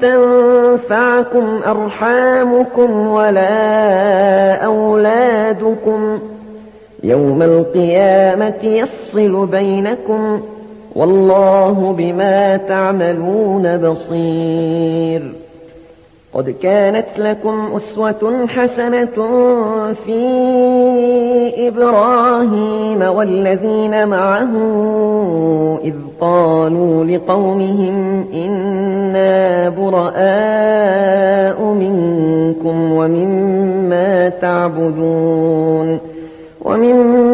تنفعكم أرحامكم ولا أولادكم يوم القيامة يفصل بينكم والله بما تعملون بصير قد كانت لكم أسوة حسنة في إبراهيم والذين معه إذ قالوا لقومهم إنا براء منكم ومما تعبدون ومما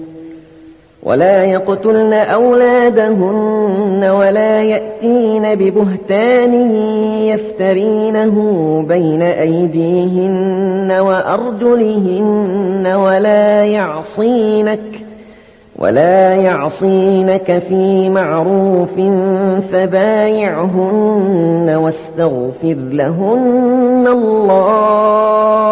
ولا يقتلن أولادهن ولا يأتين ببهتان يفترينه بين أيديهن وأرجلهن ولا يعصينك ولا يعصينك في معروف فبايعهن واستغفر لهن الله